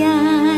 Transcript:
呀